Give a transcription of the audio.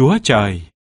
Chúa Trời.